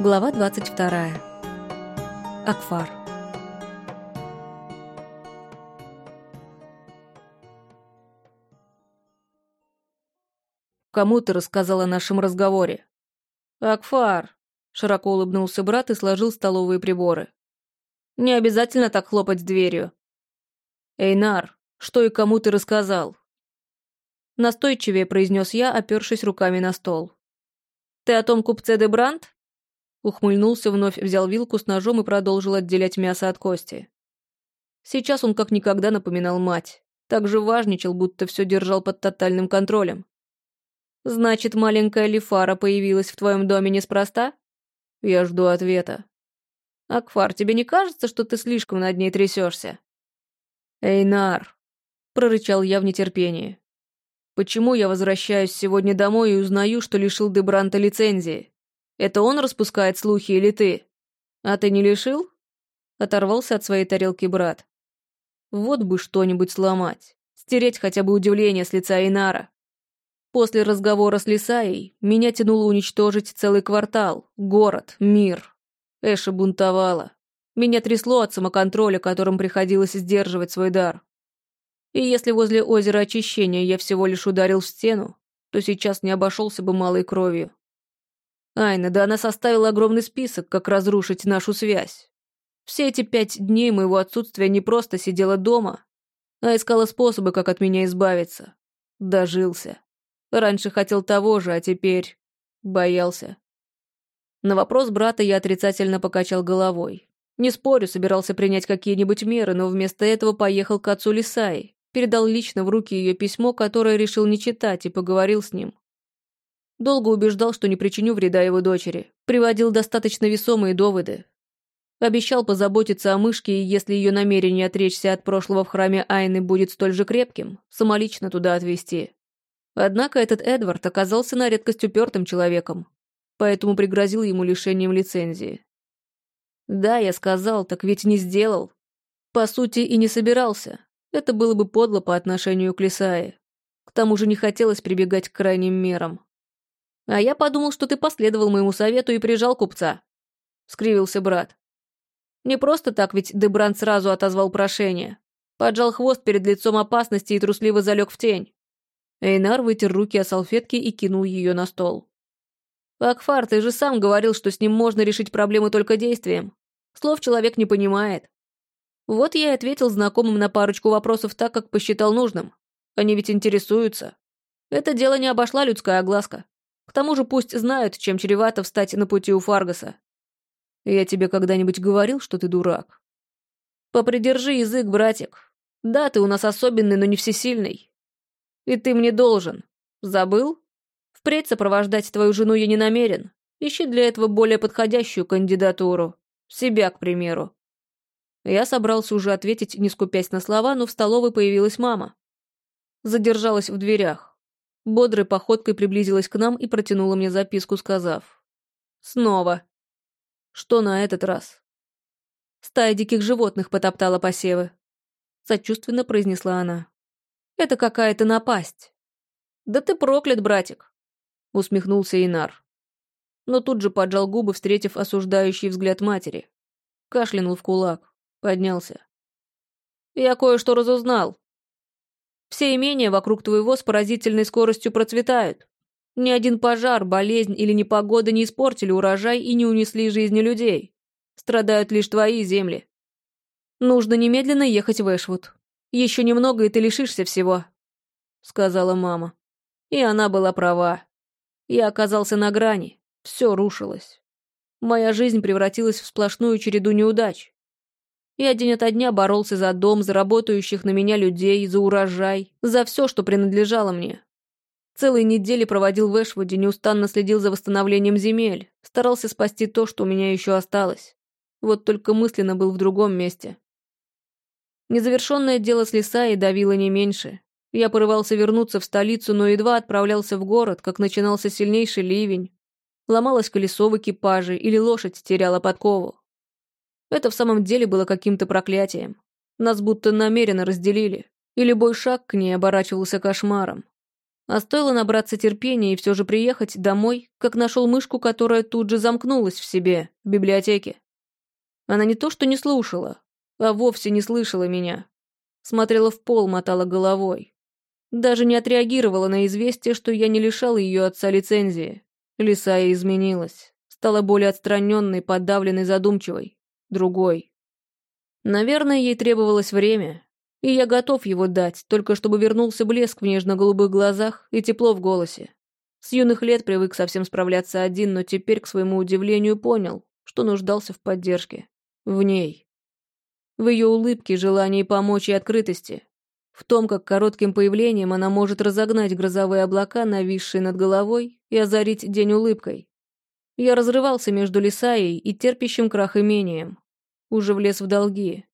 Глава 22. Акфар. Кому ты рассказал о нашем разговоре? Акфар, широко улыбнулся брат и сложил столовые приборы. Не обязательно так хлопать дверью. Эйнар, что и кому ты рассказал? Настойчивее произнес я, опершись руками на стол. Ты о том купце де Брандт? Ухмыльнулся, вновь взял вилку с ножом и продолжил отделять мясо от кости. Сейчас он как никогда напоминал мать. Так же важничал, будто все держал под тотальным контролем. «Значит, маленькая Лифара появилась в твоем доме неспроста?» «Я жду ответа». «Акфар, тебе не кажется, что ты слишком над ней трясешься?» «Эйнар», — прорычал я в нетерпении. «Почему я возвращаюсь сегодня домой и узнаю, что лишил Дебранта лицензии?» Это он распускает слухи или ты? А ты не лишил?» Оторвался от своей тарелки брат. Вот бы что-нибудь сломать. Стереть хотя бы удивление с лица Инара. После разговора с Лисаей меня тянуло уничтожить целый квартал, город, мир. Эша бунтовала. Меня трясло от самоконтроля, которым приходилось сдерживать свой дар. И если возле озера очищения я всего лишь ударил в стену, то сейчас не обошелся бы малой кровью. Айна, да она составила огромный список, как разрушить нашу связь. Все эти пять дней моего отсутствия не просто сидела дома, а искала способы, как от меня избавиться. Дожился. Раньше хотел того же, а теперь... боялся. На вопрос брата я отрицательно покачал головой. Не спорю, собирался принять какие-нибудь меры, но вместо этого поехал к отцу Лисаи, передал лично в руки ее письмо, которое решил не читать, и поговорил с ним. Долго убеждал, что не причиню вреда его дочери. Приводил достаточно весомые доводы. Обещал позаботиться о мышке, и если ее намерение отречься от прошлого в храме Айны будет столь же крепким, самолично туда отвезти. Однако этот Эдвард оказался на редкость упертым человеком, поэтому пригрозил ему лишением лицензии. Да, я сказал, так ведь не сделал. По сути, и не собирался. Это было бы подло по отношению к Лисае. К тому же не хотелось прибегать к крайним мерам. А я подумал, что ты последовал моему совету и прижал купца. Скривился брат. Не просто так, ведь Дебранд сразу отозвал прошение. Поджал хвост перед лицом опасности и трусливо залег в тень. Эйнар вытер руки о салфетки и кинул ее на стол. «Акфар, ты же сам говорил, что с ним можно решить проблемы только действием. Слов человек не понимает. Вот я и ответил знакомым на парочку вопросов так, как посчитал нужным. Они ведь интересуются. Это дело не обошла людская огласка. К тому же пусть знают, чем чревато встать на пути у Фаргаса. Я тебе когда-нибудь говорил, что ты дурак? Попридержи язык, братик. Да, ты у нас особенный, но не всесильный. И ты мне должен. Забыл? Впредь сопровождать твою жену я не намерен. Ищи для этого более подходящую кандидатуру. Себя, к примеру. Я собрался уже ответить, не скупясь на слова, но в столовой появилась мама. Задержалась в дверях. Бодрой походкой приблизилась к нам и протянула мне записку, сказав. «Снова». «Что на этот раз?» «Стая диких животных потоптала посевы», — сочувственно произнесла она. «Это какая-то напасть». «Да ты проклят, братик», — усмехнулся Инар. Но тут же поджал губы, встретив осуждающий взгляд матери. Кашлянул в кулак, поднялся. «Я кое-что разузнал. Все имения вокруг твоего с поразительной скоростью процветают. Ни один пожар, болезнь или непогода не испортили урожай и не унесли жизни людей. Страдают лишь твои земли. Нужно немедленно ехать в Эшвуд. Еще немного, и ты лишишься всего», — сказала мама. И она была права. Я оказался на грани. Все рушилось. Моя жизнь превратилась в сплошную череду неудач. Я день ото дня боролся за дом, за работающих на меня людей, за урожай, за все, что принадлежало мне. Целые недели проводил в Эшвуде, неустанно следил за восстановлением земель, старался спасти то, что у меня еще осталось. Вот только мысленно был в другом месте. Незавершенное дело с Лисаей давило не меньше. Я порывался вернуться в столицу, но едва отправлялся в город, как начинался сильнейший ливень. Ломалось колесо в экипаже или лошадь теряла подкову. Это в самом деле было каким-то проклятием. Нас будто намеренно разделили, и любой шаг к ней оборачивался кошмаром. А стоило набраться терпения и все же приехать домой, как нашел мышку, которая тут же замкнулась в себе, в библиотеке. Она не то что не слушала, а вовсе не слышала меня. Смотрела в пол, мотала головой. Даже не отреагировала на известие, что я не лишал ее отца лицензии. Лисая изменилась. Стала более отстраненной, подавленной, задумчивой. Другой. Наверное, ей требовалось время, и я готов его дать, только чтобы вернулся блеск в нежно-голубых глазах и тепло в голосе. С юных лет привык совсем справляться один, но теперь, к своему удивлению, понял, что нуждался в поддержке. В ней. В ее улыбке, желании помочь и открытости. В том, как коротким появлением она может разогнать грозовые облака, нависшие над головой, и озарить день улыбкой. Я разрывался между Лисаей и терпящим крах имением. Уже влез в долги,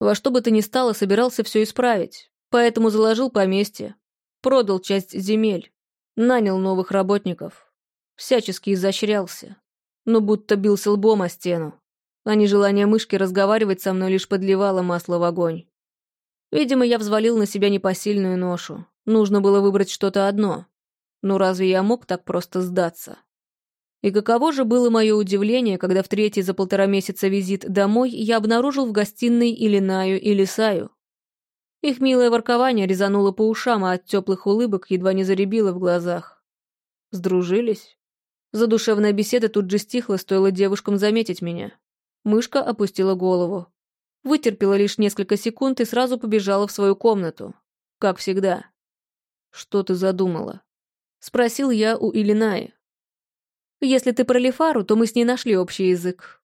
во что бы то ни стало, собирался все исправить, поэтому заложил поместье, продал часть земель, нанял новых работников, всячески изощрялся, но будто бился лбом о стену, а нежелание мышки разговаривать со мной лишь подливало масло в огонь. Видимо, я взвалил на себя непосильную ношу. Нужно было выбрать что-то одно. Но разве я мог так просто сдаться? И каково же было мое удивление, когда в третий за полтора месяца визит домой я обнаружил в гостиной Илинаю и Лисаю. Их милое воркование резануло по ушам, а от теплых улыбок едва не заребило в глазах. Сдружились? Задушевная беседа тут же стихла, стоило девушкам заметить меня. Мышка опустила голову. Вытерпела лишь несколько секунд и сразу побежала в свою комнату. Как всегда. «Что ты задумала?» Спросил я у Илинаи. Если ты про Лефару, то мы с ней нашли общий язык».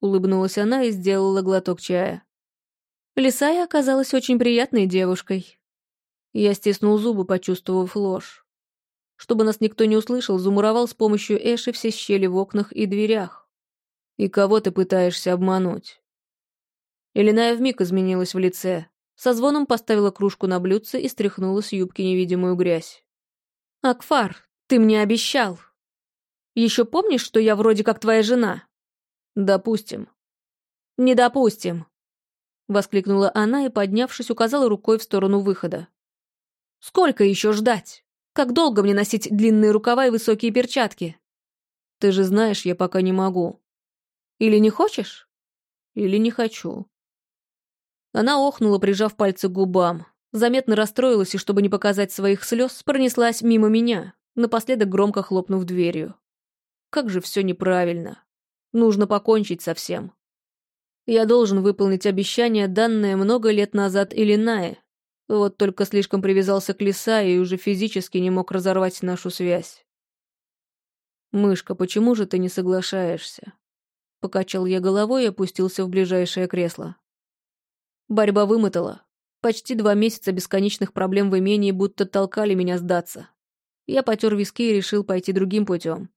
Улыбнулась она и сделала глоток чая. Лисая оказалась очень приятной девушкой. Я стиснул зубы, почувствовав ложь. Чтобы нас никто не услышал, замуровал с помощью Эши все щели в окнах и дверях. И кого ты пытаешься обмануть? Элиная вмиг изменилась в лице. Со звоном поставила кружку на блюдце и стряхнула с юбки невидимую грязь. «Акфар, ты мне обещал!» Еще помнишь, что я вроде как твоя жена?» «Допустим». «Не допустим», — воскликнула она и, поднявшись, указала рукой в сторону выхода. «Сколько еще ждать? Как долго мне носить длинные рукава и высокие перчатки?» «Ты же знаешь, я пока не могу». «Или не хочешь?» «Или не хочу». Она охнула, прижав пальцы к губам. Заметно расстроилась и, чтобы не показать своих слез, пронеслась мимо меня, напоследок громко хлопнув дверью. Как же все неправильно. Нужно покончить со всем. Я должен выполнить обещание, данное много лет назад Иллинае. Вот только слишком привязался к леса и уже физически не мог разорвать нашу связь. «Мышка, почему же ты не соглашаешься?» Покачал я головой и опустился в ближайшее кресло. Борьба вымотала. Почти два месяца бесконечных проблем в имении будто толкали меня сдаться. Я потер виски и решил пойти другим путем.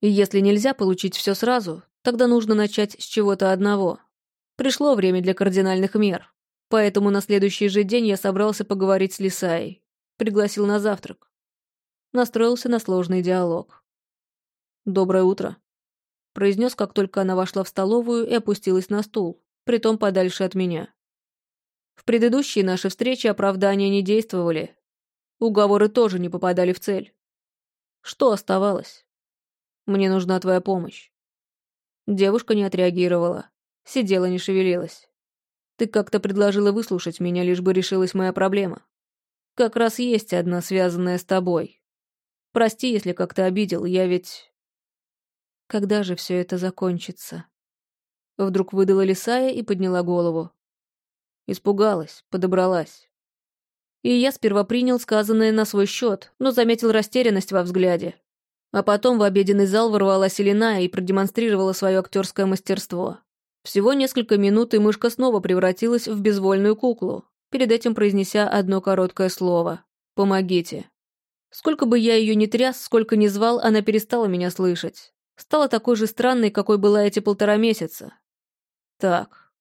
И если нельзя получить все сразу, тогда нужно начать с чего-то одного. Пришло время для кардинальных мер. Поэтому на следующий же день я собрался поговорить с Лисаей. Пригласил на завтрак. Настроился на сложный диалог. «Доброе утро», — произнес, как только она вошла в столовую и опустилась на стул, притом подальше от меня. В предыдущие наши встречи оправдания не действовали. Уговоры тоже не попадали в цель. Что оставалось? Мне нужна твоя помощь». Девушка не отреагировала. Сидела, не шевелилась. Ты как-то предложила выслушать меня, лишь бы решилась моя проблема. Как раз есть одна, связанная с тобой. Прости, если как-то обидел, я ведь... Когда же все это закончится? Вдруг выдала Лисая и подняла голову. Испугалась, подобралась. И я сперва принял сказанное на свой счет, но заметил растерянность во взгляде. А потом в обеденный зал ворвалась Елена и продемонстрировала свое актерское мастерство. Всего несколько минут, и мышка снова превратилась в безвольную куклу, перед этим произнеся одно короткое слово «Помогите». Сколько бы я ее ни тряс, сколько ни звал, она перестала меня слышать. Стала такой же странной, какой была эти полтора месяца. «Так».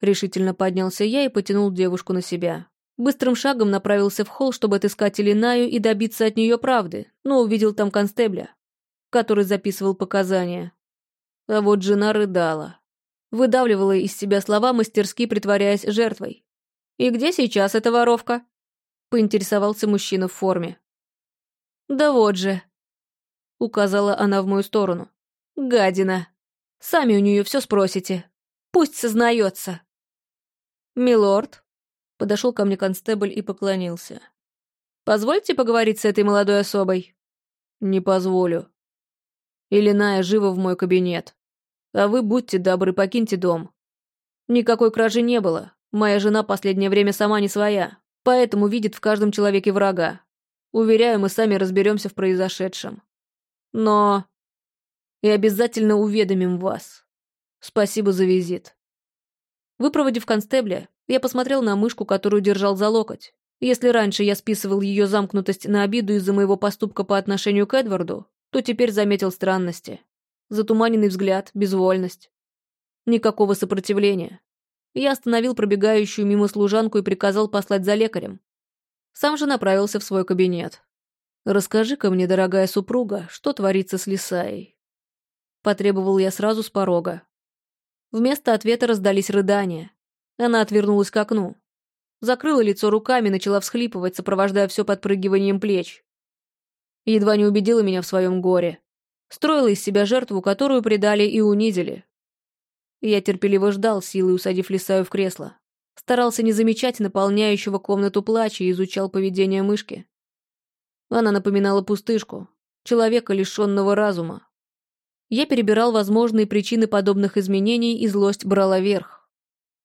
Решительно поднялся я и потянул девушку на себя. Быстрым шагом направился в холл, чтобы отыскать Элинаю и добиться от нее правды, но увидел там констебля, который записывал показания. А вот жена рыдала. Выдавливала из себя слова, мастерски притворяясь жертвой. «И где сейчас эта воровка?» — поинтересовался мужчина в форме. Да вот же. Указала она в мою сторону. Гадина. Сами у нее все спросите. Пусть сознается. Милорд. Подошел ко мне констебль и поклонился. Позвольте поговорить с этой молодой особой. Не позволю. Илиная живо в мой кабинет. А вы будьте добры, покиньте дом. Никакой кражи не было. Моя жена последнее время сама не своя, поэтому видит в каждом человеке врага. Уверяю, мы сами разберемся в произошедшем. Но... И обязательно уведомим вас. Спасибо за визит. Выпроводив констебля, я посмотрел на мышку, которую держал за локоть. Если раньше я списывал ее замкнутость на обиду из-за моего поступка по отношению к Эдварду, то теперь заметил странности. Затуманенный взгляд, безвольность. Никакого сопротивления. Я остановил пробегающую мимо служанку и приказал послать за лекарем. Сам же направился в свой кабинет. «Расскажи-ка мне, дорогая супруга, что творится с Лисаей?» Потребовал я сразу с порога. Вместо ответа раздались рыдания. Она отвернулась к окну. Закрыла лицо руками, начала всхлипывать, сопровождая все подпрыгиванием плеч. Едва не убедила меня в своем горе. Строила из себя жертву, которую предали и унизили. Я терпеливо ждал, силой усадив Лисаю в кресло. Старался не замечать наполняющего комнату плача и изучал поведение мышки. Она напоминала пустышку, человека, лишенного разума. Я перебирал возможные причины подобных изменений, и злость брала верх.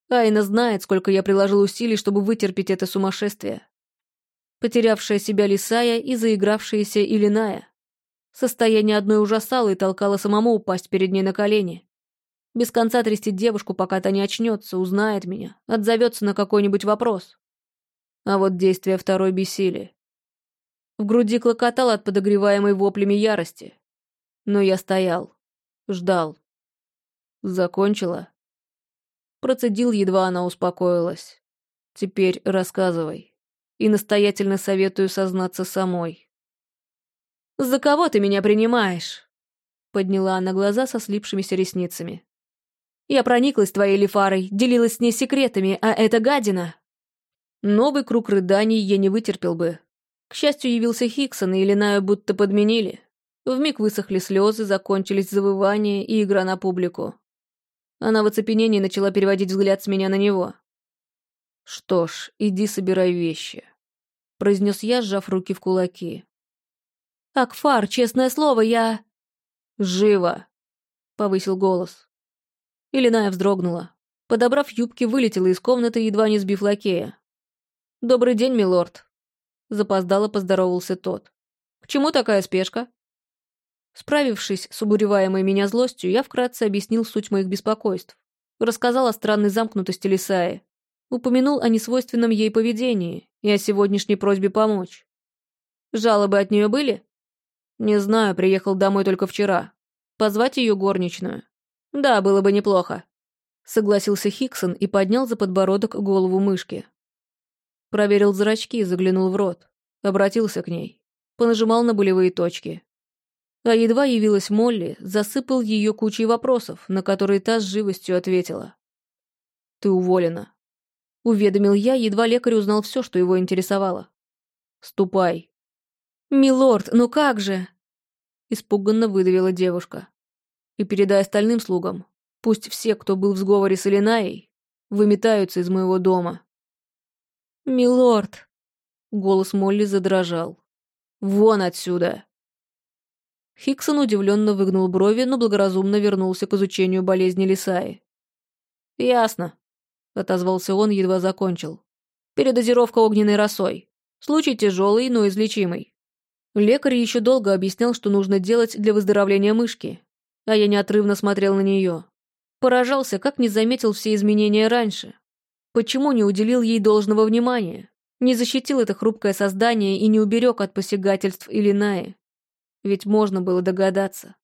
Айна знает, сколько я приложил усилий, чтобы вытерпеть это сумасшествие. Потерявшая себя Лисая и заигравшаяся Илиная. Состояние одной ужасало и толкало самому упасть перед ней на колени. Без конца трясти девушку, пока та не очнется, узнает меня, отзовется на какой-нибудь вопрос. А вот действия второй бесили. В груди клокотал от подогреваемой воплями ярости. Но я стоял, ждал. Закончила. Процедил, едва она успокоилась. Теперь рассказывай. И настоятельно советую сознаться самой. «За кого ты меня принимаешь?» Подняла она глаза со слипшимися ресницами. Я прониклась твоей лифарой, делилась с ней секретами, а это гадина. Новый круг рыданий я не вытерпел бы. К счастью, явился Хиксон, и Ленаю будто подменили. Вмиг высохли слезы, закончились завывания и игра на публику. Она в оцепенении начала переводить взгляд с меня на него. «Что ж, иди собирай вещи», — произнес я, сжав руки в кулаки. «Акфар, честное слово, я...» «Живо!» — повысил голос. Ильиная вздрогнула. Подобрав юбки, вылетела из комнаты, едва не сбив лакея. «Добрый день, милорд!» Запоздало поздоровался тот. «К чему такая спешка?» Справившись с убуреваемой меня злостью, я вкратце объяснил суть моих беспокойств. Рассказал о странной замкнутости Лисаи. Упомянул о несвойственном ей поведении и о сегодняшней просьбе помочь. Жалобы от нее были? Не знаю, приехал домой только вчера. Позвать ее горничную. «Да, было бы неплохо», — согласился Хиксон и поднял за подбородок голову мышки. Проверил зрачки, заглянул в рот, обратился к ней, понажимал на болевые точки. А едва явилась Молли, засыпал ее кучей вопросов, на которые та с живостью ответила. «Ты уволена», — уведомил я, едва лекарь узнал все, что его интересовало. «Ступай». «Милорд, ну как же?» Испуганно выдавила девушка и передай остальным слугам. Пусть все, кто был в сговоре с Элинаей, выметаются из моего дома». «Милорд!» Голос Молли задрожал. «Вон отсюда!» Хиксон удивленно выгнул брови, но благоразумно вернулся к изучению болезни Лисаи. «Ясно», — отозвался он, едва закончил. «Передозировка огненной росой. Случай тяжелый, но излечимый». Лекарь еще долго объяснял, что нужно делать для выздоровления мышки, а я неотрывно смотрел на нее. Поражался, как не заметил все изменения раньше. Почему не уделил ей должного внимания? Не защитил это хрупкое создание и не уберег от посягательств Илинаи? Ведь можно было догадаться.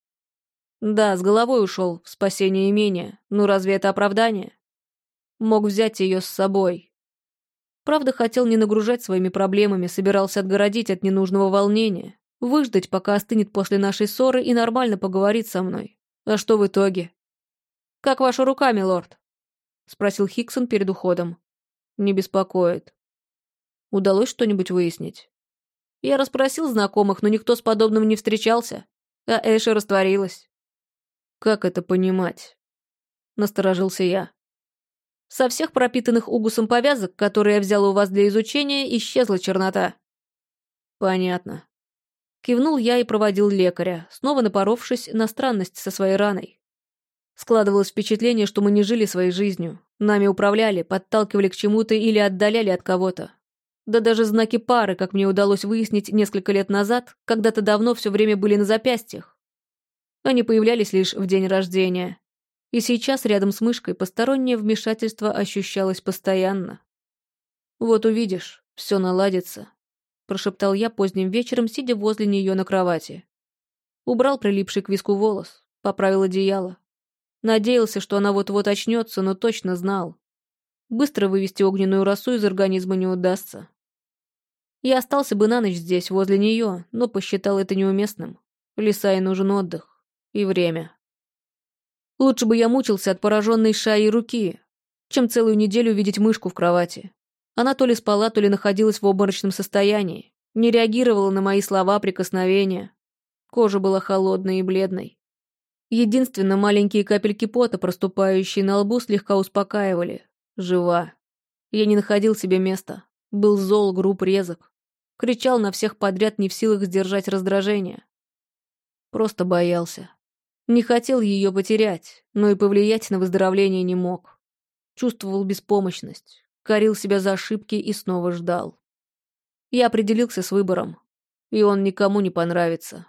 Да, с головой ушел в спасение имения, но разве это оправдание? Мог взять ее с собой. Правда, хотел не нагружать своими проблемами, собирался отгородить от ненужного волнения, выждать, пока остынет после нашей ссоры и нормально поговорить со мной. А что в итоге? «Как ваша рука, милорд?» — спросил Хиксон перед уходом. «Не беспокоит. Удалось что-нибудь выяснить?» Я расспросил знакомых, но никто с подобным не встречался, а Эша растворилась. «Как это понимать?» — насторожился я. Со всех пропитанных угусом повязок, которые я взял у вас для изучения, исчезла чернота. Понятно. Кивнул я и проводил лекаря, снова напоровшись на странность со своей раной. Складывалось впечатление, что мы не жили своей жизнью. Нами управляли, подталкивали к чему-то или отдаляли от кого-то. Да даже знаки пары, как мне удалось выяснить несколько лет назад, когда-то давно все время были на запястьях. Они появлялись лишь в день рождения. И сейчас рядом с мышкой постороннее вмешательство ощущалось постоянно. «Вот увидишь, все наладится», — прошептал я поздним вечером, сидя возле нее на кровати. Убрал прилипший к виску волос, поправил одеяло. Надеялся, что она вот-вот очнется, но точно знал. Быстро вывести огненную росу из организма не удастся. Я остался бы на ночь здесь, возле нее, но посчитал это неуместным. Лиса и нужен отдых. И время. Лучше бы я мучился от пораженной шаи руки, чем целую неделю видеть мышку в кровати. Она то ли спала, то ли находилась в обморочном состоянии, не реагировала на мои слова, прикосновения. Кожа была холодной и бледной. Единственно маленькие капельки пота, проступающие на лбу, слегка успокаивали. Жива. Я не находил себе места. Был зол, груб, резок. Кричал на всех подряд, не в силах сдержать раздражение. Просто боялся. Не хотел ее потерять, но и повлиять на выздоровление не мог. Чувствовал беспомощность, корил себя за ошибки и снова ждал. Я определился с выбором, и он никому не понравится.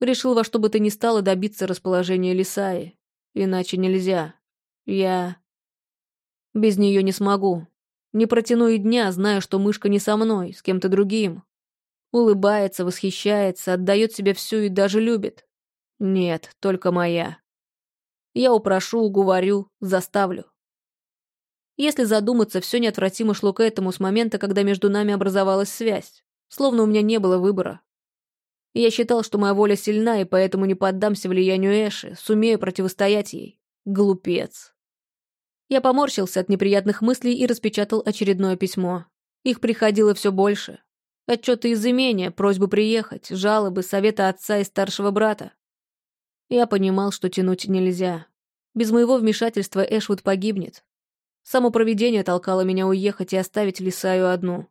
Решил во что бы то ни стало добиться расположения Лисаи, иначе нельзя. Я... Без нее не смогу. Не протяну и дня, зная, что мышка не со мной, с кем-то другим. Улыбается, восхищается, отдает себе всю и даже любит. Нет, только моя. Я упрошу, уговорю, заставлю. Если задуматься, все неотвратимо шло к этому с момента, когда между нами образовалась связь, словно у меня не было выбора. Я считал, что моя воля сильна, и поэтому не поддамся влиянию Эши, сумею противостоять ей. Глупец. Я поморщился от неприятных мыслей и распечатал очередное письмо. Их приходило все больше. Отчеты из имения, просьбы приехать, жалобы, советы отца и старшего брата. Я понимал, что тянуть нельзя. Без моего вмешательства Эшвуд погибнет. Само провидение толкало меня уехать и оставить Лисаю одну.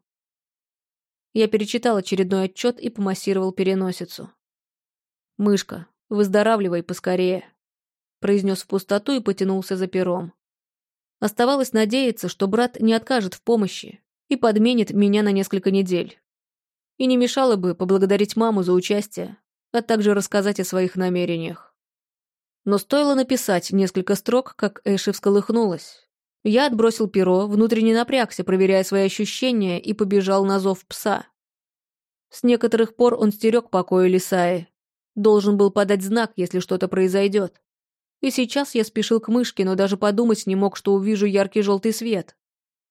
Я перечитал очередной отчет и помассировал переносицу. «Мышка, выздоравливай поскорее», — произнес в пустоту и потянулся за пером. Оставалось надеяться, что брат не откажет в помощи и подменит меня на несколько недель. И не мешало бы поблагодарить маму за участие, а также рассказать о своих намерениях. Но стоило написать несколько строк, как Эши всколыхнулась. Я отбросил перо, внутренне напрягся, проверяя свои ощущения, и побежал на зов пса. С некоторых пор он стерег покоя Лисаи. Должен был подать знак, если что-то произойдет. И сейчас я спешил к мышке, но даже подумать не мог, что увижу яркий желтый свет,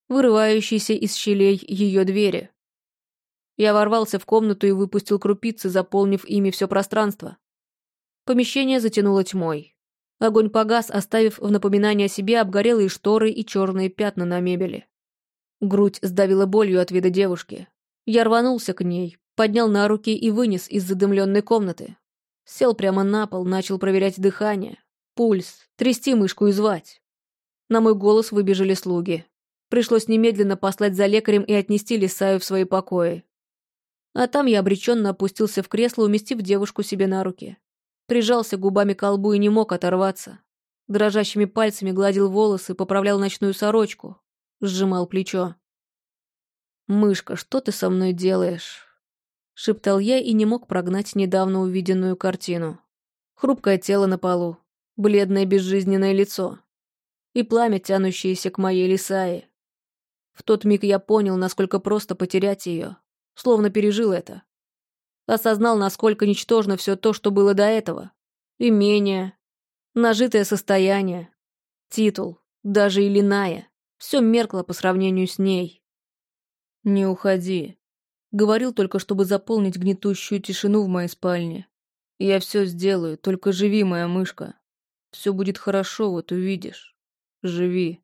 вырывающийся из щелей ее двери. Я ворвался в комнату и выпустил крупицы, заполнив ими все пространство. Помещение затянуло тьмой. Огонь погас, оставив в напоминание о себе обгорелые шторы и черные пятна на мебели. Грудь сдавила болью от вида девушки. Я рванулся к ней, поднял на руки и вынес из задымленной комнаты. Сел прямо на пол, начал проверять дыхание, пульс, трясти мышку и звать. На мой голос выбежали слуги. Пришлось немедленно послать за лекарем и отнести Лисаю в свои покои. А там я обреченно опустился в кресло, уместив девушку себе на руки. Прижался губами к колбу и не мог оторваться. Дрожащими пальцами гладил волосы, поправлял ночную сорочку. Сжимал плечо. «Мышка, что ты со мной делаешь?» Шептал я и не мог прогнать недавно увиденную картину. Хрупкое тело на полу, бледное безжизненное лицо и пламя, тянущееся к моей лисае. В тот миг я понял, насколько просто потерять ее, словно пережил это. Осознал, насколько ничтожно все то, что было до этого. Имение, нажитое состояние, титул, даже Илиная. Все меркло по сравнению с ней. «Не уходи», — говорил только, чтобы заполнить гнетущую тишину в моей спальне. «Я все сделаю, только живи, моя мышка. Все будет хорошо, вот увидишь. Живи».